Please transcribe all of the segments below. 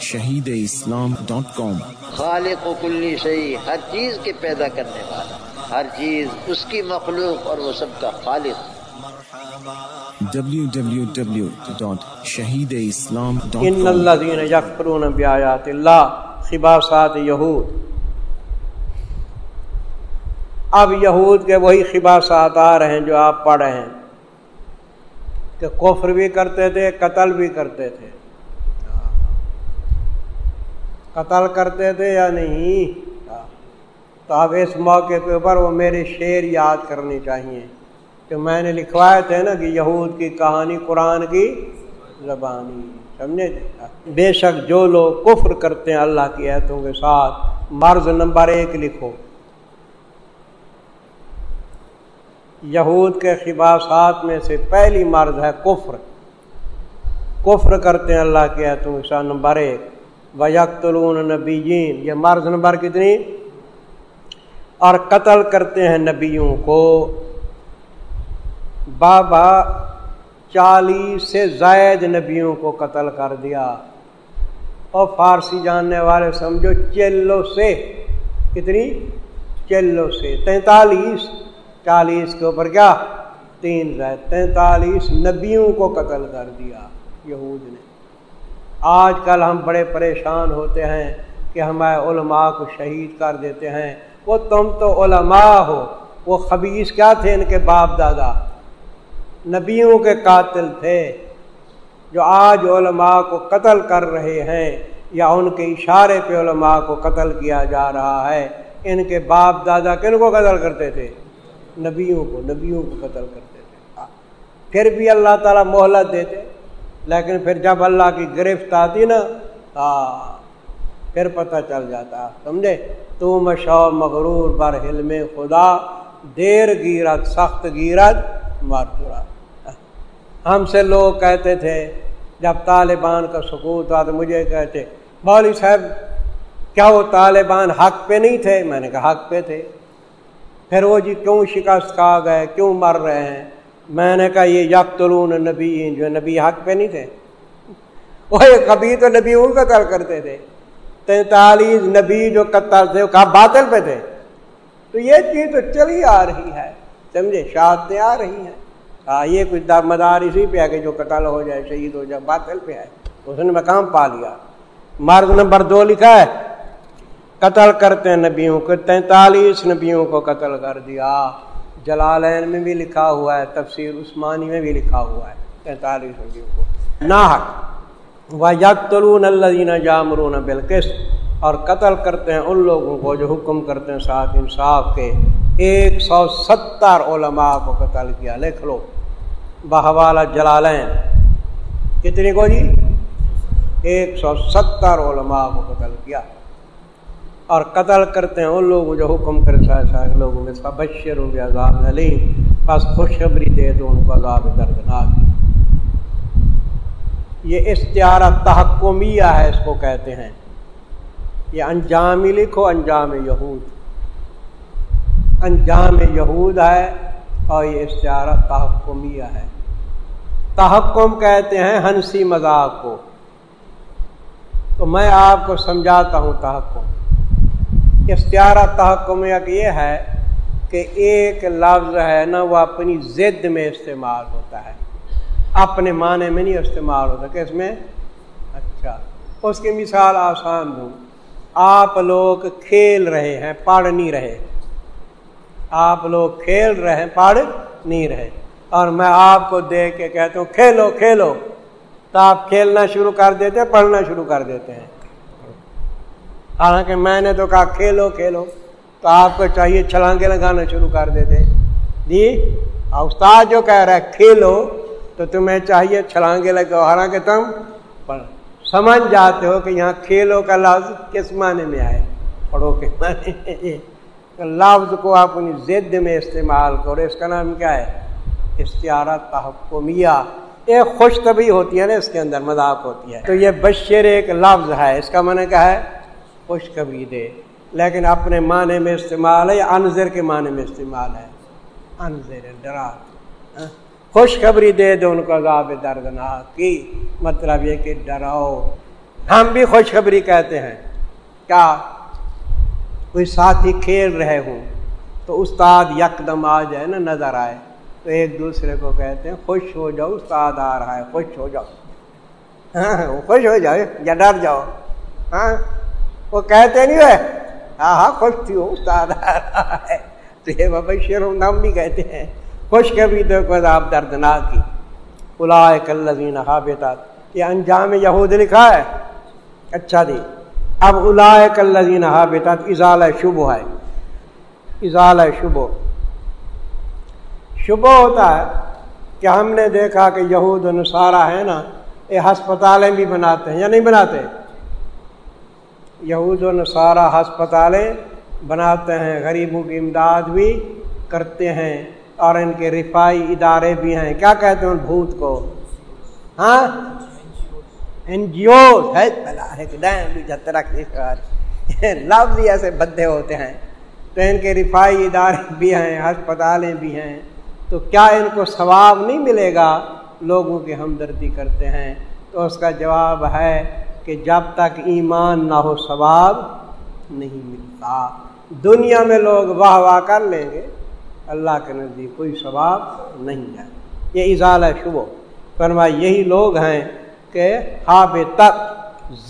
Shaheed Islam dot کام خالق و کلی شہی ہر چیز کے پیدا کرنے والا ہر چیز اس کی مخلوق اور وہ سب کا خالق۔ www.shahideislam.com ان الذين يكفرون بآيات الله خباسات یہود۔ اب یہود کے وہی خباسات آ رہے ہیں جو آپ پڑھ رہے ہیں۔ کہ کفر بھی کرتے تھے قتل بھی کرتے تھے۔ قتل کرتے تھے یا نہیں؟ تو اب اس موقع کے اوپر وہ میرے شعر یاد کرنے چاہیے۔ کہ میں نے لکھوائے تھے نا کہ یہود کی کہانی قرآن کی زبانی، سمجھے؟ بے شک جو لوگ کفر کرتے ہیں اللہ کی ایتوں کے ساتھ، مرض نمبر ایک لکھو۔ یہود کے خباسات میں سے پہلی مرض ہے کفر۔ کفر کرتے ہیں اللہ کی ایتوں کے ساتھ، نمبر ایک۔ ویکتلون نبی یہ مرض نمبر کتنی؟ اور قتل کرتے ہیں نبیوں کو۔ بابا چالیس سے زائد نبیوں کو قتل کر دیا۔ اور فارسی جاننے والے سمجھو چلو سے۔ کتنی؟ چلو سے۔ تینتالیس۔ چالیس کے اوپر کیا؟ تین زائد۔ تینتالیس نبیوں کو قتل کر دیا۔ یہود نے۔ آج کل ہم بڑے پریشان ہوتے ہیں کہ ہمارے علماء کو شہید کر دیتے ہیں۔ وہ تم تو علماء ہو۔ وہ خبیص کیا تھے ان کے باپ دادا؟ نبیوں کے قاتل تھے۔ جو آج علماء کو قتل کر رہے ہیں یا ان کے اشارے پہ علماء کو قتل کیا جا رہا ہے، ان کے باپ دادا کن کو قتل کرتے تھے؟ نبیوں کو نبیوں کو قتل کرتے تھے۔ پھر بھی اللہ تعالیٰ مہلت دیتے۔ لیکن پھر جب اللہ کی گرفت آتی نا ہاں پھر پتہ چل جاتا، سمجھے؟ تو مشو مغرور بر حلم خدا، دیر گیرت، سخت گیرت، مار پورا۔ ہم سے لوگ کہتے تھے، جب طالبان کا سکوت ہوا تو مجھے کہتے مولوی صاحب، کیا وہ طالبان حق پہ نہیں تھے؟ میں نے کہا، حق پہ تھے۔ پھر وہ جی کیوں شکست کھا گئے؟ کیوں مر رہے ہیں؟ میں نے کہا یہ یکتلون نبی جو نبی حق پہ نہیں تھے۔ وہ کبھی تو نبی ان قتل کرتے تھے۔ تینتالیس نبی جو قتل تھے، وہ باطل پہ تھے۔ تو یہ چیز تو چلی آ رہی ہے، سمجھے؟ شہادتیں آ رہی ہیں۔ ہاں یہ کچھ مدار اسی پہ ہے کہ جو قتل ہو جائے، شہید ہو جائے، باطل پہ ہے۔ اس نے مقام پا لیا۔ مرد نمبر دو لکھا ہے، قتل کرتے ہیں نبیوں کو، تینتالیس نبیوں کو قتل کر دیا۔ جلالین میں بھی لکھا ہوا ہے، تفسیر عثمانی میں بھی لکھا ہوا ہے۔ تینتالیس نبیوں کو۔ ناحق۔ و یکتلون الذین جامرون بالقسط۔ اور قتل کرتے ہیں ان لوگوں کو جو حکم کرتے ہیں ساتھ انصاف کے۔ ایک سو ستر علماء کو قتل کیا۔ لکھ لو۔ بہوالا جلالین۔ کتنی کو جی؟ ایک سو ستر علماء کو قتل کیا۔ اور قتل کرتے ہیں ان لوگوں جو حکم کرے سارے لوگوں میں بشر ہو گیا عذاب علیم۔ بس خوشخبری دے دو ان کو، عذاب دردناک۔ یہ استعارہ تحکمیہ ہے، اس کو کہتے ہیں۔ یہ انجامی لکھو، انجام یہود۔ انجام یہود ہے اور یہ استعارہ تحکمیہ ہے۔ تحکم کہتے ہیں ہنسی مذاق کو۔ تو میں آپ کو سمجھاتا ہوں تحکم۔ استعارہ تحکم یہ ہے کہ ایک لفظ ہے نا وہ اپنی ضد میں استعمال ہوتا ہے، اپنے معنی میں نہیں استعمال ہوتا، کس میں؟ اچھا اس کی مثال آسان دوں۔ آپ لوگ کھیل رہے ہیں، پڑھ نہیں رہے۔ آپ لوگ کھیل رہے ہیں، پڑھ نہیں رہے۔ اور میں آپ کو دیکھ کے کہتا ہوں، کھیلو کھیلو۔ تو آپ کھیلنا شروع کر دیتے ہیں، پڑھنا شروع کر دیتے ہیں۔ حالانکہ میں نے تو کہا کھیلو کھیلو۔ تو آپ کو چاہیے چھلانگے لگانا شروع کر دیتے۔ جی استاد جو کہہ رہا ہے کھیلو، تو تمہیں چاہیے چھلانگے لگاؤ۔ حالانکہ تم پڑھ سمجھ جاتے ہو کہ یہاں کھیلو کا لفظ کس معنی میں آئے پڑھو کے معنی۔ لفظ کو آپ اپنی ضد میں استعمال کرو۔ اس کا نام کیا ہے؟ اشتہارہ تحکمیہ۔ ایک خوش طبی ہوتی ہے نا، اس کے اندر مذاق ہوتی ہے۔ تو یہ بشیر ایک لفظ ہے۔ اس کا معنی کیا ہے؟ خوش کبھی دے لیکن اپنے معنی میں استعمال ہے انضر کے معنی میں استعمال ہے؟ انضر ڈرا خوشخبری دے دو ان کو عذاب دردناک کی مطلب یہ کہ ڈراؤ۔ ہم بھی خوشخبری کہتے ہیں۔ کیا کوئی ساتھی کھیل رہے ہوں تو استاد یکدم آ جائے نا، نظر آئے۔ تو ایک دوسرے کو کہتے ہیں، خوش ہو جاؤ، استاد آ رہا ہے، خوش ہو جاؤ۔ ہاں، خوش ہو جاؤ یا ڈر جاؤ۔ ہاں وہ کہتے نہیں ہے ہاں ہاں خوش تھی ہو استاد۔ آ رہا ہے تو یہ بابا شیر نام بھی کہتے ہیں۔ خوش کبھی تو آپ دردناک کی۔ الا کلین حابطات یہ انجام یہود لکھا ہے۔ اچھا دی اب الا کلین حابطات اضال شبہ ہے۔ اضال شبہ۔ شبہ ہوتا ہے کہ ہم نے دیکھا کہ یہود نصارہ ہے نا، یہ ہسپتالیں بھی بناتے ہیں یا نہیں بناتے؟ یہود و نصارہ ہسپتالیں بناتے ہیں، غریبوں کی امداد بھی کرتے ہیں اور ان کے رفائی ادارے بھی ہیں۔ کیا کہتے ہیں بھوت کو؟ ہاں؟ این جی او لفظ ہی ایسے بدے ہوتے ہیں۔ تو ان کے رفائی ادارے بھی ہیں، ہسپتالیں بھی ہیں۔ تو کیا ان کو ثواب نہیں ملے گا؟ لوگوں کی ہمدردی کرتے ہیں۔ تو اس کا جواب ہے کہ جب تک ایمان نہ ہو ثواب نہیں ملتا۔ دنیا میں لوگ واہ واہ کر لیں گے، اللہ کے نزدیک کوئی ثواب نہیں ہے۔ یہ اضال ہے شبو فرما یہی لوگ ہیں کہ ہاب تک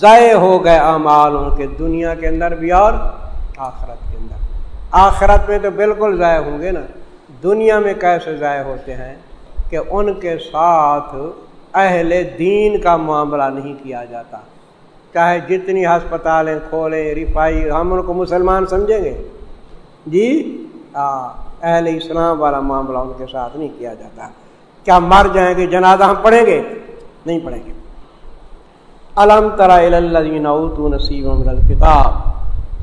ضائع ہو گئے اعمال ان کے دنیا کے اندر بھی اور آخرت کے اندر۔ آخرت میں تو بالکل ضائع ہوں گے نا۔ دنیا میں کیسے ضائع ہوتے ہیں کہ ان کے ساتھ اہل دین کا معاملہ نہیں کیا جاتا۔ چاہے جتنی ہسپتالیں کھولیں رفائی ہم ان کو مسلمان سمجھیں گے۔ جی؟ اہل اسلام والا معاملہ ان کے ساتھ نہیں کیا جاتا۔ کیا مر جائیں گے؟ جنازہ ہم پڑھیں گے؟ نہیں پڑھیں گے۔ علم ترا نصیب کتاب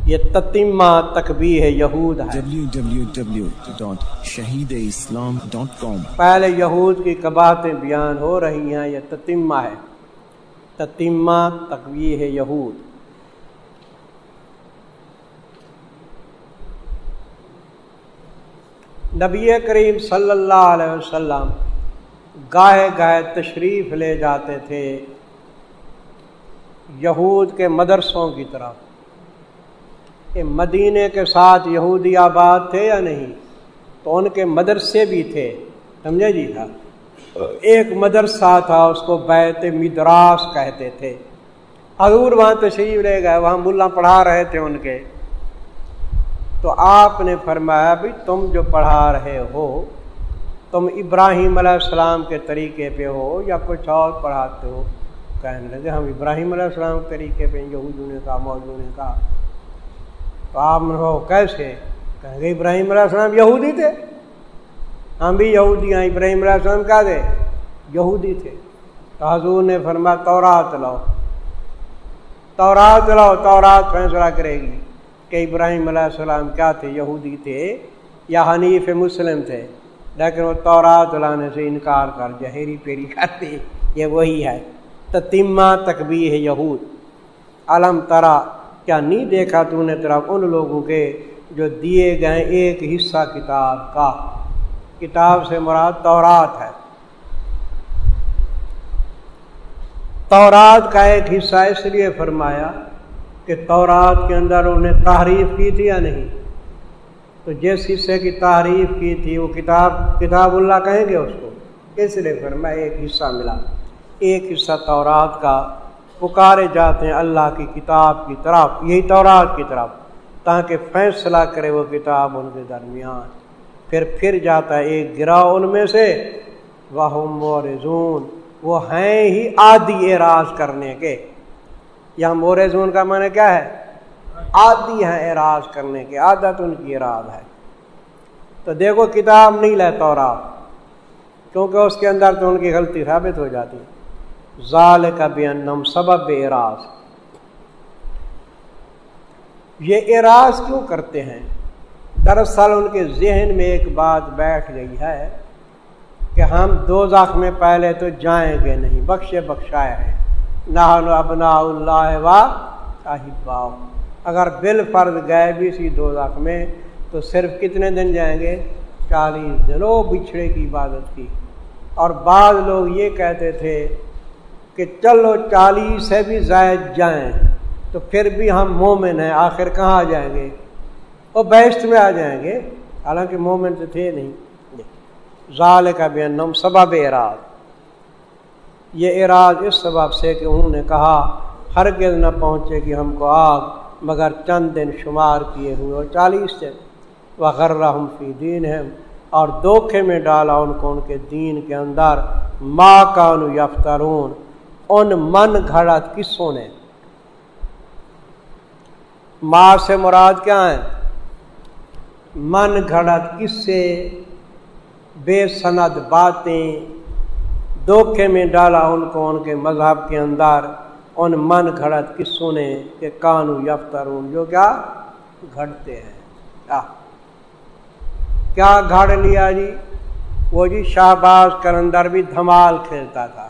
یہ تتیمہ ہے یہود ہے۔ www.shahideislam.com پہلے یہود کی کباتیں بیان ہو رہی ہیں یہ تتیمہ ہے۔ تتیمہ تکبی ہے یہود۔ نبی کریم صلی اللہ علیہ وسلم گاہے گاہے تشریف لے جاتے تھے یہود کے مدرسوں کی طرف۔ کہ مدینے کے ساتھ یہودی آباد تھے یا نہیں؟ تو ان کے مدرسے بھی تھے، سمجھے جی تھا؟ ایک مدرسہ تھا، اس کو بیت مدراس کہتے تھے۔ حضور وہاں تشریف لے گئے، وہاں ملا پڑھا رہے تھے ان کے۔ تو آپ نے فرمایا بھی تم جو پڑھا رہے ہو، تم ابراہیم علیہ السلام کے طریقے پہ ہو یا کچھ اور پڑھاتے ہو؟ کہنے لگے، ہم ابراہیم علیہ السلام کے طریقے پہ یہودوں نے کہا موضوع نے کہا۔ تو آپ نے کیسے؟ کہیں گے ابراہیم علیہ السلام یہودی تھے۔ ہم بھی یہودی ہیں، ابراہیم علیہ السلام کیا تھے یہودی تھے۔ تو حضور نے فرما تورات لاؤ۔ تورات لاؤ، تورات فیصلہ کرے گی کہ ابراہیم علیہ السلام کیا تھے، یہودی تھے یا حنیف مسلم تھے۔ لیکن وہ تورات لانے سے انکار کر جہری پیری کرتے یہ وہی ہے۔ تتیمہ تکبی ہے یہود۔ علم ترا، کیا نہیں دیکھا تو نے طرف ان لوگوں کے جو دیے گئے ایک حصہ کتاب کا؟ کتاب سے مراد تورات ہے۔ تورات کا ایک حصہ اس لیے فرمایا کہ تورات کے اندر انہوں نے تعریف کی تھی یا نہیں؟ تو جس حصے کی تعریف کی تھی وہ کتاب کتاب اللہ کہیں گے اس کو؟ اس لیے فرمایا ایک حصہ ملا۔ ایک حصہ تورات کا۔ پکارے جاتے ہیں اللہ کی کتاب کی طرف، یہی تورات کی طرف، تاکہ فیصلہ کرے وہ کتاب ان کے درمیان۔ پھر پھر جاتا ہے ایک گرا ان میں سے۔ وہ مورزون وہ ہیں ہی آدھی اعراض کرنے کے۔ یا مورزون کا معنی کیا ہے؟ آدھی ہیں اعراض کرنے کے۔ عادت ان کی اعراض ہے۔ تو دیکھو کتاب نہیں لیتا اور آپ کیونکہ اس کے اندر تو ان کی غلطی ثابت ہو جاتی۔ ظال کا بے انم سبب اراض یہ اراض کیوں کرتے ہیں؟ دراصل ان کے ذہن میں ایک بات بیٹھ گئی ہے کہ ہم دو ذخ میں پہلے تو جائیں گے نہیں، بخشے بخشائے ہیں۔ نہ ابنا اللہ وا صاحب اگر بال فرض گئے بھی سی دو ذخ میں تو صرف کتنے دن جائیں گے؟ چالیس دنوں بچھڑے کی عبادت کی۔ اور بعض لوگ یہ کہتے تھے کہ چلو چالیس سے بھی زائد جائیں تو پھر بھی ہم مومن ہیں، آخر کہاں جائیں گے؟ وہ بیشت میں آ جائیں گے۔ حالانکہ مومن تو تھے نہیں۔ ظال کا بھی انم سبب اراد یہ اراد اس سبب سے کہ انہوں نے کہا ہر گل نہ پہنچے کہ ہم کو آگ مگر چند دن شمار کیے ہوئے اور چالیس دن۔ وغیرہ فی دین ہے اور دھوکھے میں ڈالا ان کو ان کے دین کے اندر۔ ماں کانو یفترون۔ ان من گھڑت کسوں نے؟ ماں سے مراد کیا ہے من گھڑت کس سے بے سند باتیں دھوکھے میں ڈالا ان کو ان کے مذہب کے اندر، ان من گھڑت کسوں نے کہ کانو یفترون، جو کیا گھڑتے ہیں۔ کیا گھڑ لیا جی؟ وہ جی شہباز کلندر بھی دھمال کھیلتا تھا۔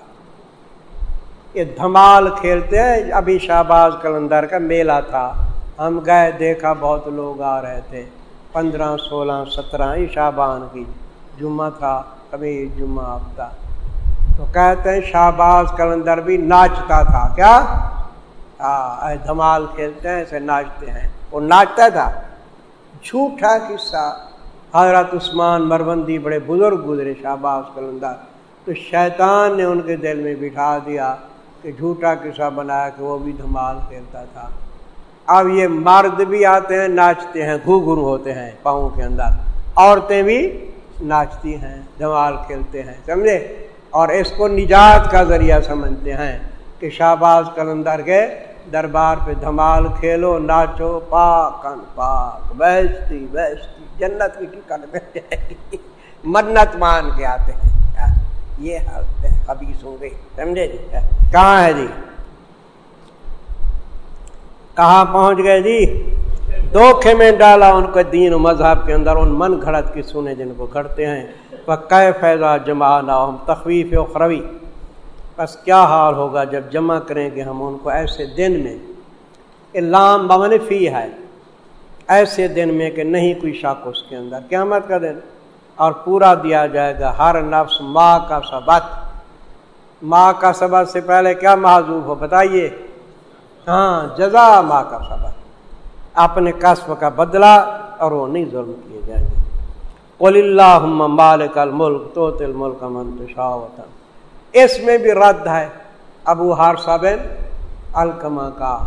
یہ دھمال کھیلتے ہیں، ابھی شہباز کلندر کا میلہ تھا۔ ہم گئے، دیکھا، بہت لوگ آ رہے تھے۔ پندرہ، سولہ، سترہ شابان کی جمعہ تھا، کبھی جمعہ ہفتہ تو کہتے ہیں شہباز کلندر بھی ناچتا تھا۔ کیا؟ ہاں دھمال کھیلتے ہیں ایسے ناچتے ہیں۔ وہ ناچتا تھا۔ جھوٹا قصہ۔ حضرت عثمان مربندی بڑے بزرگ گزرے شہباز کلندر۔ تو شیطان نے ان کے دل میں بٹھا دیا کہ جھوٹا قصہ بنایا کہ وہ بھی دھمال کھیلتا تھا۔ اب یہ مرد بھی آتے ہیں، ناچتے ہیں گھو گھرو ہوتے ہیں پاؤں کے اندر۔ عورتیں بھی ناچتی ہیں، دھمال کھیلتے ہیں، سمجھے؟ اور اس کو نجات کا ذریعہ سمجھتے ہیں کہ شہباز کلندر کے دربار پہ دھمال کھیلو، ناچو پاک پاک بیستی بیستی جنت کی ٹکٹ منت مان کے آتے ہیں۔ یہ حبیث ہوں گے سمجھے؟ جی کہاں ہے جی؟ کہاں پہنچ گئے جی؟ دھوکھے میں ڈالا ان کو دین و مذہب کے اندر، ان من گھڑت کی سنے جن کو گھڑتے ہیں۔ پکائے فیضا جمع نہ ہم تخویف و خروی بس کیا حال ہوگا جب جمع کریں گے ہم ان کو ایسے دن میں؟ لام بمن فی ہے۔ ایسے دن میں کہ نہیں کوئی شک اس کے اندر۔ قیامت کا دن۔ اور پورا دیا جائے گا ہر نفس ماں کا سبق۔ ماں کا سبق سے پہلے کیا معذوف ہو؟ بتائیے۔ ہاں جزا ماں کا سبق اپنے قصب کا بدلہ اور وہ نہیں ظلم کیے جائیں گے۔ قل اللہ مالک الملک تو تل ملک منتشا اس میں بھی رد ہے ابو ہار صاحب الکما کا۔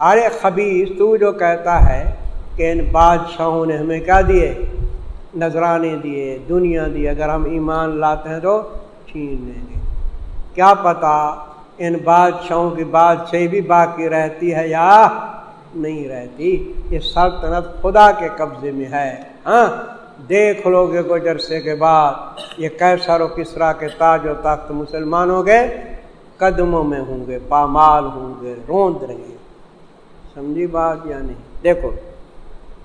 ارے خبیص تو جو کہتا ہے کہ ان بادشاہوں نے ہمیں کیا دیے؟ نذرانے دیے، دنیا دی۔ اگر ہم ایمان لاتے ہیں تو چھین لیں گے۔ کیا پتا ان بادشاہوں کی بادشاہی بھی باقی رہتی ہے یا نہیں رہتی؟ یہ سلطنت خدا کے قبضے میں ہے۔ ہاں دیکھ لو گے کچھ عرصے کے بعد یہ کیسر و کسرا کے تاج و تخت مسلمانوں کے قدموں میں ہوں گے، پامال ہوں گے، روند رہیں گے۔ سمجھی بات یا نہیں؟ دیکھو،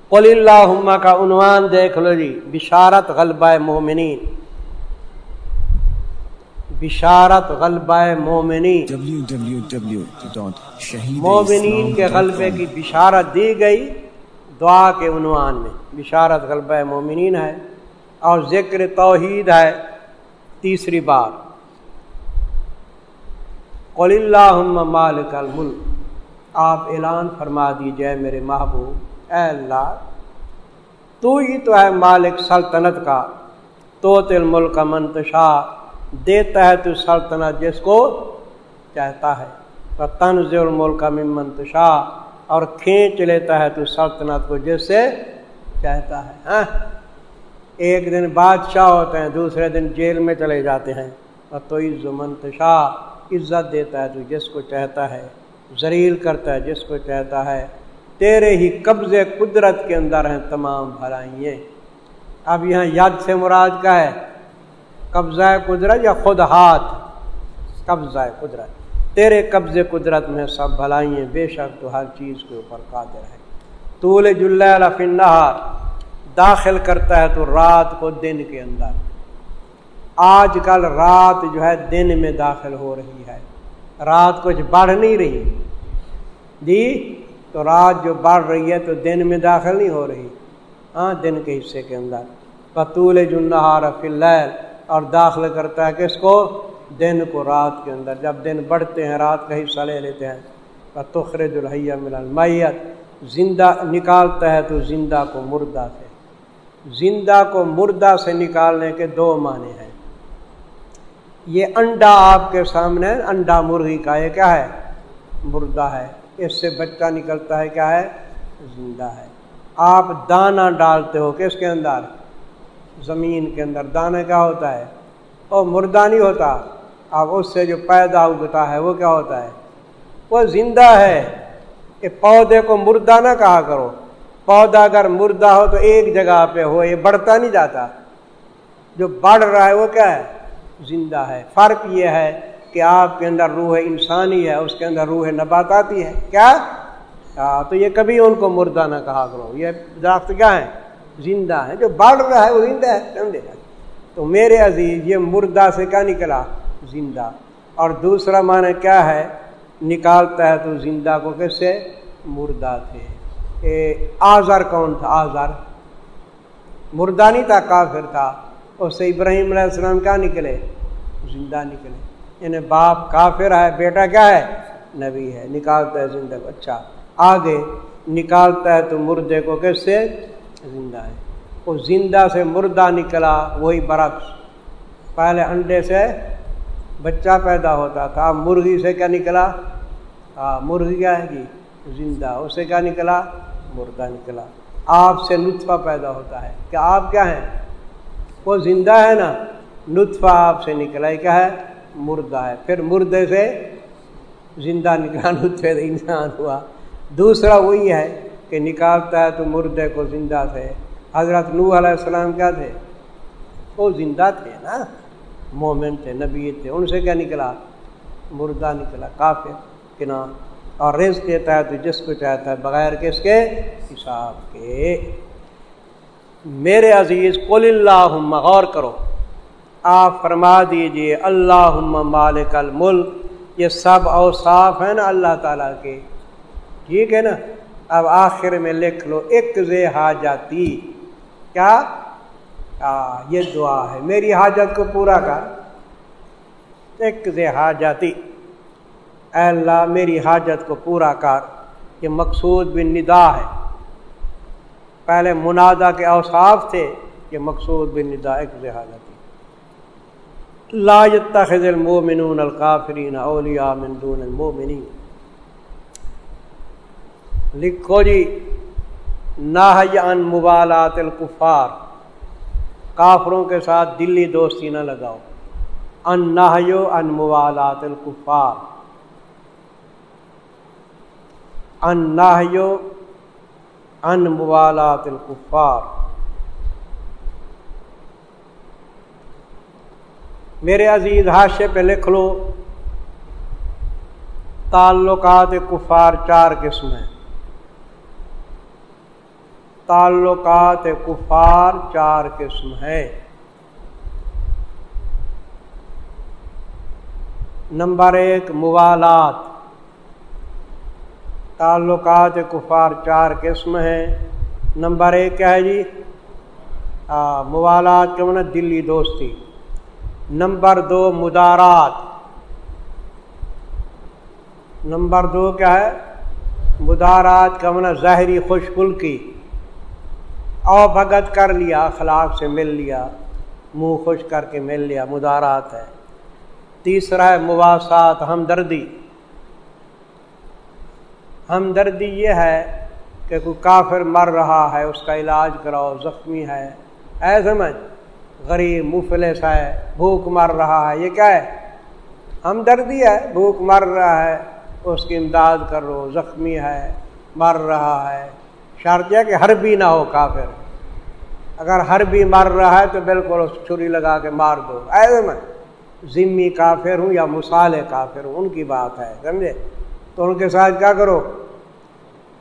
قل اللہ کا عنوان دیکھ لو جی بشارت غلبہ مومنین۔ بشارت غلبہ مومنین مومنین کے غلبے کی بشارت دی گئی دعا کے عنوان میں۔ بشارت غلبہ مومنین ہے اور ذکر توحید ہے تیسری بات قل اللہ مالک الملک۔ آپ اعلان فرما دیجیے میرے محبوب اے اللہ تو ہی تو ہے مالک سلطنت کا تو تل ملک کا منتشا دیتا ہے تو سلطنت جس کو چاہتا ہے۔ تنز الملک کا منتشا اور کھینچ لیتا ہے تو سلطنت کو جس سے چاہتا ہے۔ ہاں؟ ایک دن بادشاہ ہوتے ہیں، دوسرے دن جیل میں چلے جاتے ہیں۔ اور تو عز منتشا عزت دیتا ہے تو جس کو چاہتا ہے۔ زریل کرتا ہے جس کو چاہتا ہے۔ تیرے ہی قبض قدرت کے اندر ہیں تمام بھلائیں اب یہاں یاد سے مراد کا ہے۔ قبضہ قدرت یا خود ہاتھ؟ قبضہ قدرت۔ تیرے قبض قدرت میں سب بھلائیں بے شک تو ہر چیز کے اوپر قادر ہے طول جلفنہار داخل کرتا ہے تو رات کو دن کے اندر۔ آج کل رات جو ہے دن میں داخل ہو رہی ہے۔ رات کچھ بڑھ نہیں رہی۔ جی تو رات جو بڑھ رہی ہے تو دن میں داخل نہیں ہو رہی۔ ہاں دن کے حصے کے اندر۔ پتول جنہار فی اللیل اور داخل کرتا ہے کس کو دن کو رات کے اندر، جب دن بڑھتے ہیں، رات کا حصہ لے لیتے ہیں۔ تخرج الحیہ ملن میت زندہ نکالتا ہے تو زندہ کو مردہ سے۔ زندہ کو مردہ سے نکالنے کے دو معنی ہیں۔ یہ انڈا آپ کے سامنے، انڈا مرغی کا یہ کیا ہے؟ مردہ ہے۔ اس سے بچہ نکلتا ہے، کیا ہے؟ زندہ ہے۔ آپ دانہ ڈالتے ہو کس کے اندر؟ زمین کے اندر دانا کیا ہوتا ہے وہ مردہ نہیں ہوتا اب اس سے جو پیدا اگتا ہے وہ کیا ہوتا ہے؟ وہ زندہ ہے۔ کہ پودے کو مردہ نہ کہا کرو۔ پودا اگر مردہ ہو تو ایک جگہ پہ ہو، یہ بڑھتا نہیں جاتا۔ جو بڑھ رہا ہے وہ کیا ہے؟ زندہ ہے۔ فرق یہ ہے کہ آپ کے اندر روح انسانی ہے، اس کے اندر روح نباتاتی ہے۔ کیا؟ تو یہ کبھی ان کو مردہ نہ کہا کرو۔ یہ درخت کیا ہے زندہ ہے جو بڑھ رہا ہے وہ زندہ ہے، سمجھے؟ تو میرے عزیز، یہ مردہ سے کیا نکلا؟ زندہ۔ اور دوسرا معنی کیا ہے؟ نکالتا ہے تو زندہ کو کیسے؟ مردہ تھے۔ آزر کون تھا؟ آزر مردہ نہیں تھا، کافر تھا۔ اس سے ابراہیم علیہ السلام کیا نکلے؟ زندہ نکلے۔ یعنی باپ کافر ہے، بیٹا کیا ہے؟ نبی ہے۔ نکالتا ہے زندہ کو۔ اچھا آگے۔ نکالتا ہے تو مردے کو کیسے؟ زندہ ہے۔ وہ زندہ سے مردہ نکلا، وہی برعکس۔ پہلے انڈے سے بچہ پیدا ہوتا تھا۔ مرغی سے کیا نکلا؟ ہاں مرغی کیا ہے جی؟ زندہ۔ اس سے کیا نکلا؟ مردہ نکلا۔ آپ سے نطفہ پیدا ہوتا ہے۔ کیا آپ کیا ہیں؟ وہ زندہ ہے نا۔ نطفہ آپ سے نکلا کیا ہے؟ مردہ ہے۔ پھر مردے سے زندہ نکلا، نطفے سے انسان ہوا۔ دوسرا وہی ہے۔ کہ نکالتا ہے تو مردے کو زندہ تھے۔ حضرت نوح علیہ السلام کیا تھے؟ وہ زندہ تھے نا۔ مومن تھے، نبی تھے، ان سے کیا نکلا؟ مردہ نکلا کافی کنا۔ اور ریز دیتا ہے تو جس کو چاہتا ہے، بغیر کس کے حساب کے۔ میرے عزیز، قل اللہ غور کرو۔ آپ فرما دیجیے اللہ مالک الملک۔ یہ سب اوصاف ہیں نا اللہ تعالیٰ کے۔ ٹھیک ہے نا؟ اب آخر میں لکھ لو ایک زے حاجاتی۔ کیا؟ آ, یہ دعا ہے۔ میری حاجت کو پورا کر۔ ایک زے حاجاتی۔ اے اللہ میری حاجت کو پورا کر۔ یہ مقصود بن ندا ہے۔ پہلے منادا کے اوصاف تھے یہ مقصود بن ندا ایک لہٰذا تھی لا يتخذ المؤمنون القافرین اولیاء من دون المؤمنین۔ لکھو جی ناہی عن مبالات الکفار، کافروں کے ساتھ دلی دوستی نہ لگاؤ۔ ان نہیو ان مبالات الکفار۔ ان نہیو ان موالات الکفار۔ میرے عزیز حاشے پہ لکھ لو، تعلقات کفار چار قسم ہیں۔ تعلقات کفار چار قسم ہے نمبر ایک، موالات۔ تعلقات کفار چار قسم ہیں۔ نمبر ایک کیا ہے جی؟ موالات کے من دلی دوستی۔ نمبر دو، مدارات۔ نمبر دو کیا ہے؟ مدارات کا من ظاہری خوش کی او بھگت کر لیا اخلاق سے مل لیا، منہ خوش کر کے مل لیا، مدارات ہے۔ تیسرا ہے مواسات ہمدردی۔ ہمدردی یہ ہے کہ کوئی کافر مر رہا ہے، اس کا علاج کراؤ، زخمی ہے۔ اے سمجھ، غریب، مفلس ہے، بھوک مر رہا ہے، یہ کیا ہے؟ ہمدردی ہے، بھوک مر رہا ہے، اس کی امداد کرو زخمی ہے، مر رہا ہے۔ شرط یہ کہ ہر بھی نہ ہو کافر۔ اگر ہر بھی مر رہا ہے تو بالکل اس چھری لگا کے مار دو۔ ایسے میں ذمی کافر ہوں یا مسالے کافر ہوں، ان کی بات ہے، سمجھے؟ تو ان کے ساتھ کیا کرو؟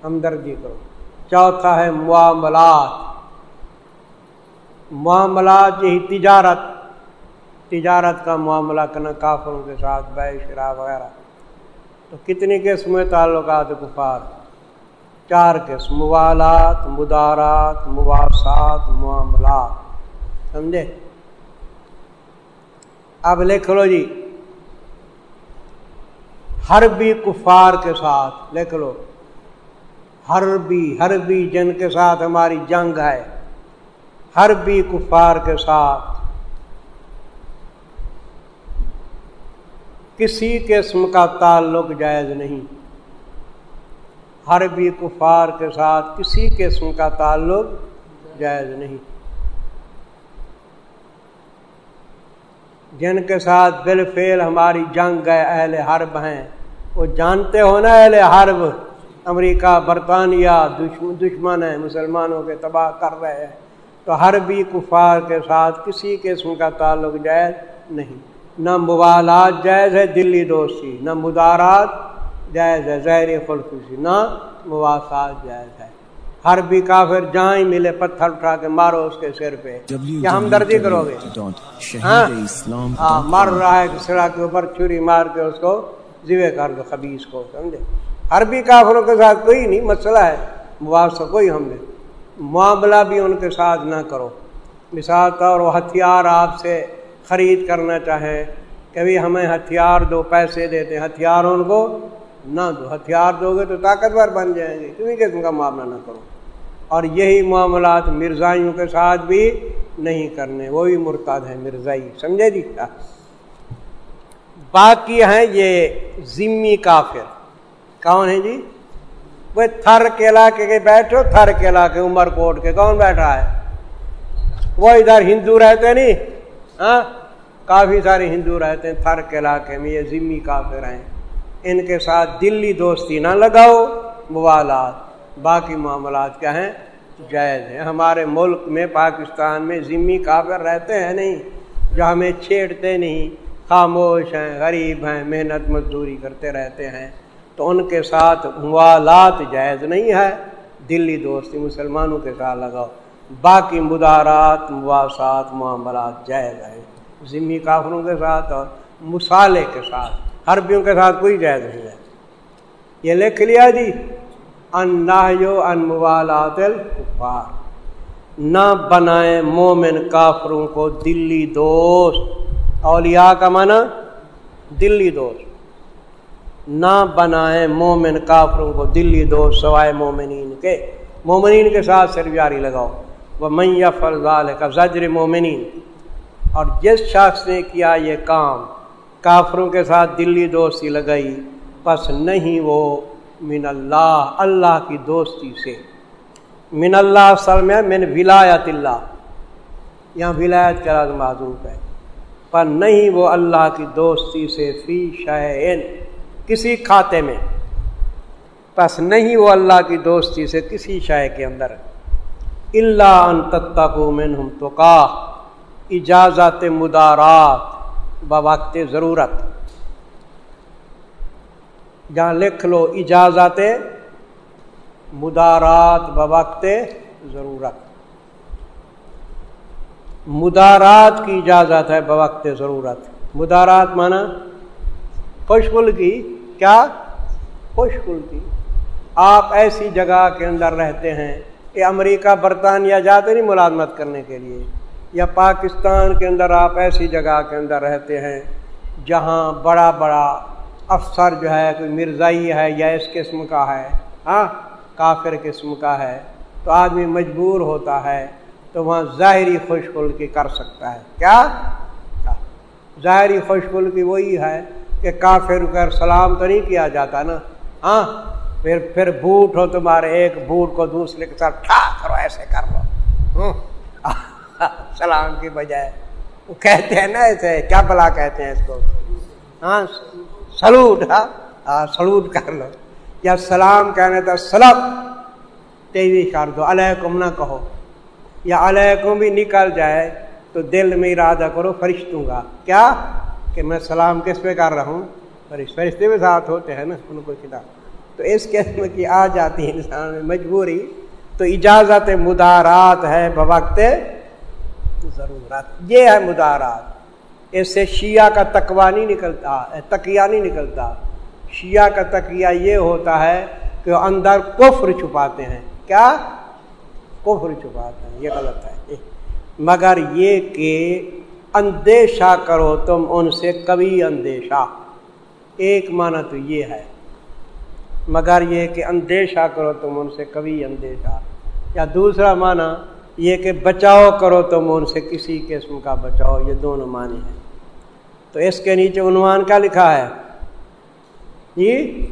ہمدردی کرو۔ چوتھا ہے معاملات۔ معاملات یہی تجارت۔ تجارت کا معاملہ کرنا کافروں کے ساتھ بے شراب وغیرہ۔ تو کتنی قسم تعلقات کفار؟ چار قسم موالات مدارات مواسات معاملات، سمجھے؟ اب لکھ لو جی ہر بھی کفار کے ساتھ، لکھ لو، ہر بھی ہر بھی جن کے ساتھ ہماری جنگ ہے، ہر بھی کفار کے ساتھ، کسی قسم کا تعلق جائز نہیں۔ ہر بھی کفار کے ساتھ کسی قسم کا تعلق جائز نہیں۔ جن کے ساتھ بال فیل ہماری جنگ ہے اہل حرب ہیں، وہ جانتے ہو نا اہل حرب؟ امریکہ، برطانیہ دشمن ہیں، مسلمانوں کے تباہ کر رہے ہیں۔ تو ہر بھی کفار کے ساتھ کسی قسم کا تعلق جائز نہیں۔ نہ موالات جائز ہے دلی دوستی، نہ مدارات جائز ہے زہر خلخوشی نہ مواسات جائز ہے۔ ہر بھی کافر جہاں ہی ملے پتھر اٹھا کے مارو اس کے سر پہ۔ کیا ہمدردی کرو گے۔ ہاں, مر رہا ہے سڑا کے اوپر چھری مار کے اس کو زیوے کر دو خبیص کو سمجھے؟ ہر بھی کافروں کے ساتھ کوئی نہیں مسئلہ ہے۔ مواسا کوئی ہم نے۔ معاملہ بھی ان کے ساتھ نہ کرو۔ مثال طور وہ ہتھیار آپ سے خرید کرنا چاہیں کبھی ہمیں ہتھیار دو پیسے دیتے ہتھیار ان کو نہ دو ہتھیار دو گے تو طاقتور بن جائیں گے۔ تمہیں قسم کا معاملہ نہ کرو۔ اور یہی معاملات مرزائیوں کے ساتھ بھی نہیں کرنے، وہ بھی مرتاد ہیں، مرزائی۔ سمجھے جی؟ باقی ہیں یہ ذمی کافر۔ کون ہے جی؟ وہ تھر کے علاقے کے بیٹھو، تھر کے علاقے، عمر کوٹ کے، کون بیٹھا ہے؟ وہ ادھر ہندو رہتے نہیں ہاں؟ کافی سارے ہندو رہتے ہیں، تھر کے علاقے میں یہ ذمی کافر ہیں۔ ان کے ساتھ دلی دوستی نہ لگاؤ، موالات، باقی معاملات کیا ہیں؟ جائز ہیں۔ ہمارے ملک میں، پاکستان میں ذمی کافر رہتے ہیں نہیں جو ہمیں چھیڑتے نہیں، خاموش ہیں، غریب ہیں، محنت مزدوری کرتے رہتے ہیں۔ تو ان کے ساتھ موالات جائز نہیں ہے۔ دلی دوستی مسلمانوں کے ساتھ لگاؤ۔ باقی مدارات، مواسات، معاملات جائز ہیں۔ ذمی کافروں کے ساتھ اور مسالے کے ساتھ۔ عربیوں کے ساتھ کوئی جائز نہیں ہے۔ یہ لکھ لیا جی۔ ان ان موالات الکفار۔ نہ بنائے مومن کافروں کو دلی دوست۔ اولیاء کا معنی دلی دوست۔ نہ بنائے مومن کافروں کو دلی دوست سوائے مومنین کے۔ مومنین کے ساتھ صرف جاری لگاؤ۔ وہ میاں فرضال کا زجر مومنین اور جس شخص نے کیا یہ کام کافروں کے ساتھ دلی دوستی لگائی۔ پس نہیں وہ من اللہ اللہ کی دوستی سے۔ من اللہ اصل میں من ولایت اللہ۔ یہاں ولایت کا راز معذوف ہے۔ پر نہیں وہ اللہ کی دوستی سے فی شعین کسی کھاتے میں۔ پس نہیں وہ اللہ کی دوستی سے کسی شے کے اندر۔ اللہ ان تتقو منہم تو اجازت مدارات۔ بوقت ضرورت۔ جہاں لکھ لو اجازت مدارات بوقت ضرورت۔ مدارات کی اجازت ہے بوقت ضرورت۔ مدارات مانا خوشگل کی۔ کیا؟ خوشگل کی۔ آپ ایسی جگہ کے اندر رہتے ہیں۔ کہ امریکہ، برطانیہ جاتے نہیں ملازمت کرنے کے لیے۔ یا پاکستان کے اندر آپ ایسی جگہ کے اندر رہتے ہیں جہاں بڑا بڑا افسر جو ہے کوئی مرزائی ہے یا اس قسم کا ہے ہاں؟ کافر قسم کا ہے، تو آدمی مجبور ہوتا ہے تو وہاں ظاہری خوش کی کر سکتا ہے۔ کیا؟ ظاہری خوش کی وہی ہے کہ کافر کر سلام تو نہیں کیا جاتا نا ہاں؟ پھر پھر بوٹ ہو تمہارے، ایک بوٹ کو دوسرے کے ساتھ ٹھا کرو، ایسے کر لو۔ سلام کی بجائے۔ وہ کہتے ہیں نا ایسے کیا بلا کہتے ہیں اس کو؟ ہاں سلوٹ ہاں ہاں سلوٹ کر لو۔ یا سلام کہنے تو سلب تیزی کر دو، علیکم نہ کہو۔ یا علیکم بھی نکل جائے تو دل میں ارادہ کرو، فرشتوں گا کیا؟ کہ میں سلام کس پہ کر رہا ہوں؟ فرشت، فرشتے بھی ساتھ ہوتے ہیں نا، ان کو کتاب تو اس قسم کی آ جاتی ہے انسان میں مجبوری۔ تو اجازت مدارات ہے بوقت ضرورت، یہ ہے مدارات۔ اس سے شیعہ کا تقوا نہیں نکلتا، تقیہ نہیں نکلتا۔ شیعہ کا تقیہ یہ ہوتا ہے کہ اندر کفر چھپاتے ہیں۔ کیا؟ کفر چھپاتے ہیں، یہ غلط ہے۔ مگر یہ کہ اندیشہ کرو تم ان سے کبھی اندیشہ۔ ایک معنی تو یہ ہے۔ مگر یہ کہ اندیشہ کرو تم ان سے کبھی اندیشہ۔ یا دوسرا معنی یہ کہ بچاؤ کرو تم ان سے کسی قسم کا بچاؤ، یہ دونوں معنی ہیں۔ تو اس کے نیچے عنوان کیا لکھا ہے؟ یہ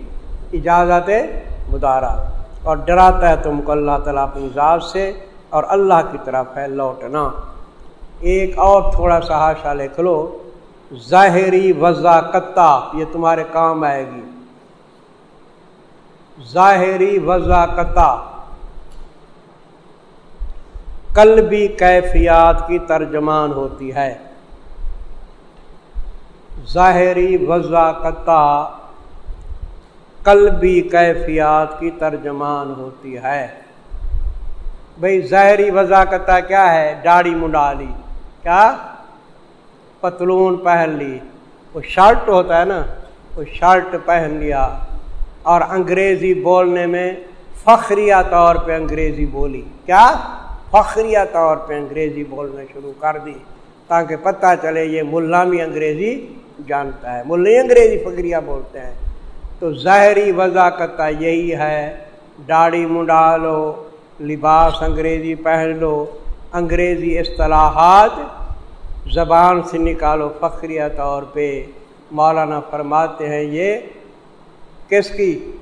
اجازت مدارہ اور ڈراتا ہے تم کو اللہ تعالیٰ اپنی ذات سے اور اللہ کی طرف ہے، لوٹنا۔ ایک اور تھوڑا سا ہاشا لکھ لو۔ ظاہری وضاقتہ، یہ تمہارے کام آئے گی۔ ظاہری وضاقتہ۔ قلبی کیفیات کی ترجمان ہوتی ہے۔ ظاہری وضاقتہ قلبی کیفیات کی ترجمان ہوتی ہے۔ بھئی ظاہری وضاقتہ کیا ہے؟ داڑھی منڈا لی۔ کیا؟ پتلون پہن لی۔ وہ شرٹ ہوتا ہے نا، وہ شرٹ پہن لیا۔ اور انگریزی بولنے میں فخریہ طور پہ انگریزی بولی۔ کیا؟ فخریہ طور پہ انگریزی بولنا شروع کر دی تاکہ پتہ چلے یہ ملا بھی انگریزی جانتا ہے، ملا انگریزی فخریہ بولتے ہیں۔ تو ظاہری وضاقت یہی ہے، داڑھی منڈا لو، لباس انگریزی پہن لو، انگریزی اصطلاحات زبان سے نکالو۔ فخریہ طور پہ مولانا فرماتے ہیں یہ کس کی؟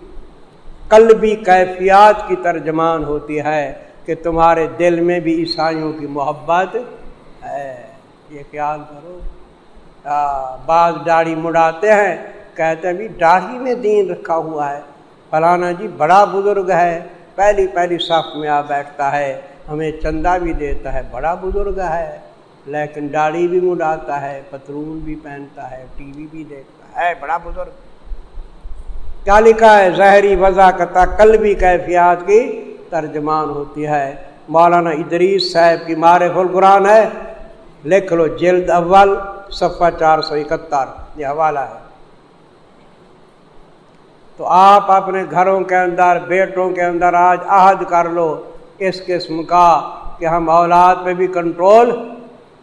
قلبی کیفیات کی ترجمان ہوتی ہے۔ کہ تمہارے دل میں بھی عیسائیوں کی محبت ہے۔ یہ خیال کرو۔ بعض داڑھی مڑاتے ہیں، کہتے ہیں بھی داڑھی میں دین رکھا ہوا ہے۔ فلانا جی بڑا بزرگ ہے، پہلی پہلی صف میں آ بیٹھتا ہے، ہمیں چندہ بھی دیتا ہے، بڑا بزرگ ہے۔ لیکن داڑھی بھی مڈاتا ہے، پترون بھی پہنتا ہے، ٹی وی بھی دیکھتا ہے، بڑا بزرگ۔ کیا لکھا ہے؟ زہری وضا قلبی کیفیات کی ترجمان ہوتی ہے۔ مولانا ادریس صاحب کی مار قرآن ہے۔ لکھ لو جلد اول، صفحہ چار سو اکہتر۔ یہ حوالہ ہے۔ تو آپ اپنے گھروں کے اندر، بیٹوں کے اندر آج عہد کر لو۔ اس قسم کا کہ ہم اولاد پہ بھی کنٹرول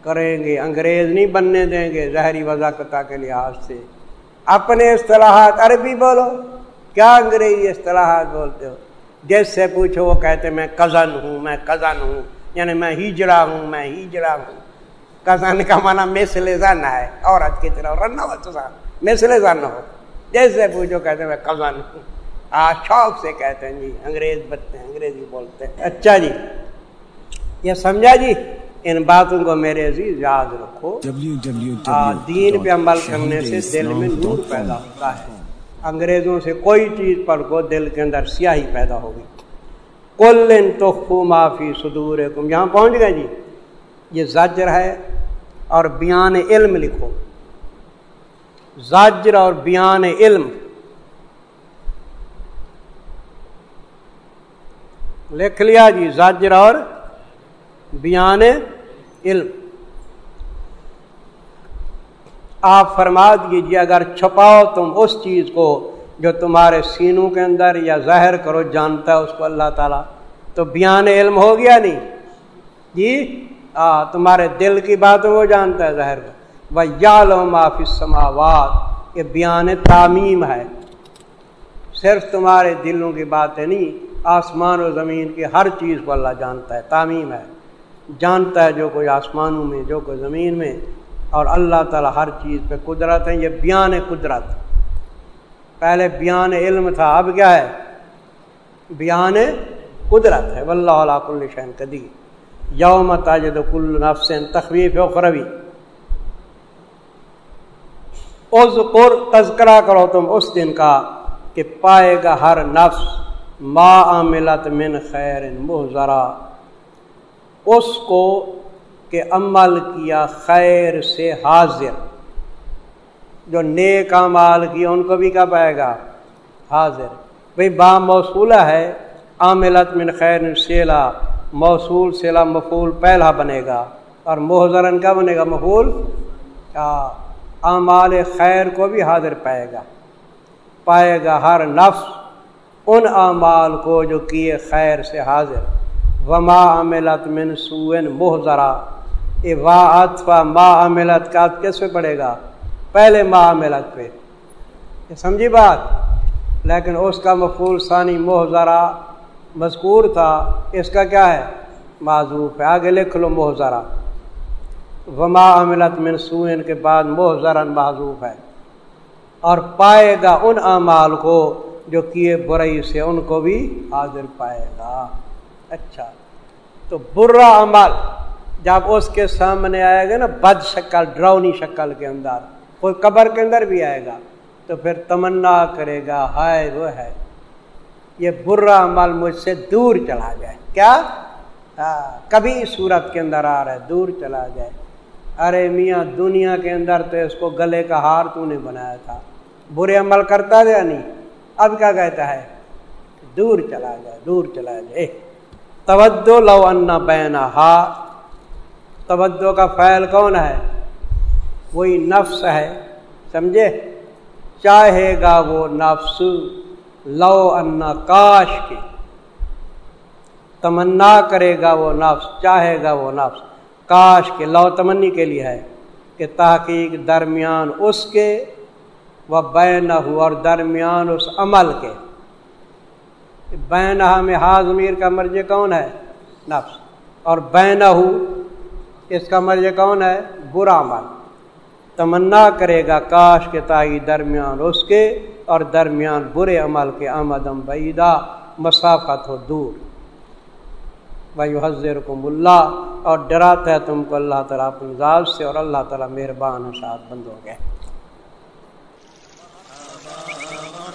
کریں گے۔ انگریز نہیں بننے دیں گے زہری وضاقتہ کے لحاظ سے۔ اپنے اصطلاحات عربی بولو۔ کیا انگریزی اصطلاحات بولتے ہو؟ جس سے پوچھو وہ کہتے میں کزن ہوں میں کزن ہوں یعنی میں ہیجڑا ہوں میں ہیجڑا ہوں۔ کزن کا مانا مسل زن ہے عورت کی طرح رن مسل زن ہو۔ جیسے پوچھو کہتے میں کزن ہوں۔ آ شوق سے کہتے ہیں جی انگریز بچتے ہیں انگریزی بولتے ہیں۔ اچھا جی۔ یہ سمجھا جی؟ ان باتوں کو میرے عزیز یاد رکھو۔ دین پہ عمل کرنے سے دل میں نور پیدا ہوتا ہے۔ انگریزوں سے کوئی چیز پڑھ کو دل کے اندر سیاہی پیدا ہوگی کل ان تو معافی صدور یہاں پہنچ گئے جی۔ یہ زجر ہے اور بیان علم لکھو۔ زاجر اور بیان علم۔ لکھ لیا جی زاجر اور بیان علم۔ آپ فرما دیجیے اگر چھپاؤ تم اس چیز کو جو تمہارے سینوں کے اندر یا ظاہر کرو، جانتا ہے اس کو اللہ تعالیٰ، تو بیان علم ہو گیا نہیں؟ جی؟ آ، تمہارے دل کی بات وہ جانتا ہے ظاہر وہ یا لو معافی سماوات یہ بیان تعمیم ہے۔ صرف تمہارے دلوں کی باتیں نہیں، آسمان و زمین کی ہر چیز کو اللہ جانتا ہے، تعمیم ہے۔ جانتا ہے جو کوئی آسمانوں میں، جو کوئی زمین میں۔ اور اللہ تعالیٰ ہر چیز پہ قدرت ہے یہ بیان قدرت۔ پہلے بیان علم تھا، اب کیا ہے؟ بیان قدرت ہے۔ واللہ علا کل شہن قدی یوم تاجد کل نفس تخویف اخروی اس قر تذکرہ کرو تم اس دن کا کہ پائے گا ہر نفس ما عاملت من خیر محضرا اس کو کہ عمل کیا خیر سے حاضر۔ جو نیک عمال کیا ان کو بھی کیا پائے گا؟ حاضر۔ بھائی با موصولہ ہے، عاملت من خیر سیلا موصول سیلا مفول پہلا بنے گا۔ اور محضرن کا بنے گا؟ مفول اعمال خیر کو بھی حاضر پائے گا۔ پائے گا ہر نفس ان اعمال کو جو کیے خیر سے حاضر۔ وما عملت من سوئن محضرا۔ اے وا ما عملت کا کس پہ پڑے گا؟ پہلے ما عملت پہ۔ سمجھی بات؟ لیکن اس کا مفول ثانی محضرہ مذکور تھا۔ اس کا کیا ہے؟ معذوف ہے۔ آگے لکھ لو محضرہ وما عملت من سوئن کے بعد محضرن معذوف ہے۔ اور پائے گا ان اعمال کو جو کیے برئی سے ان کو بھی حاضر پائے گا۔ اچھا۔ تو برا عمل۔ جب اس کے سامنے آئے گا نا بد شکل ڈراؤنی شکل کے اندر کوئی قبر کے اندر بھی آئے گا تو پھر تمنا کرے گا ہائے وہ ہے۔ یہ برا عمل مجھ سے دور چلا جائے۔ کیا؟ ہاں، کبھی صورت کے اندر آ رہا ہے دور چلا جائے۔ ارے میاں دنیا کے اندر تو اس کو گلے کا ہار تو نے بنایا تھا۔ برے عمل کرتا یا نہیں؟ اب کیا کہتا ہے؟ دور چلا جائے دور چلا جائے۔ توجہ لو ان بینا ہا توجہ کا فعل کون ہے؟ وہی نفس ہے، سمجھے؟ چاہے گا وہ نفس، لو ان کاش کے۔ تمنا کرے گا وہ نفس، چاہے گا وہ نفس۔ کاش کے لو تمنی کے لیے ہے کہ تحقیق درمیان اس کے وہ بین ہو اور درمیان اس عمل کے۔ بین میں ہاضمیر کا مرض کون ہے؟ نفس۔ اور بین ہو اس کا مرجع کون ہے؟ برا عمل تمنا کرے گا کاش کے تائی درمیان اس کے اور درمیان برے عمل کے آمدم بعیدہ، مسافت ہو دور۔ بھائی حضر کو ملا اور ڈراتا ہے تم کو اللہ تعالیٰ اپنی ذات سے اور اللہ تعالیٰ مہربان ساتھ بند ہو گئے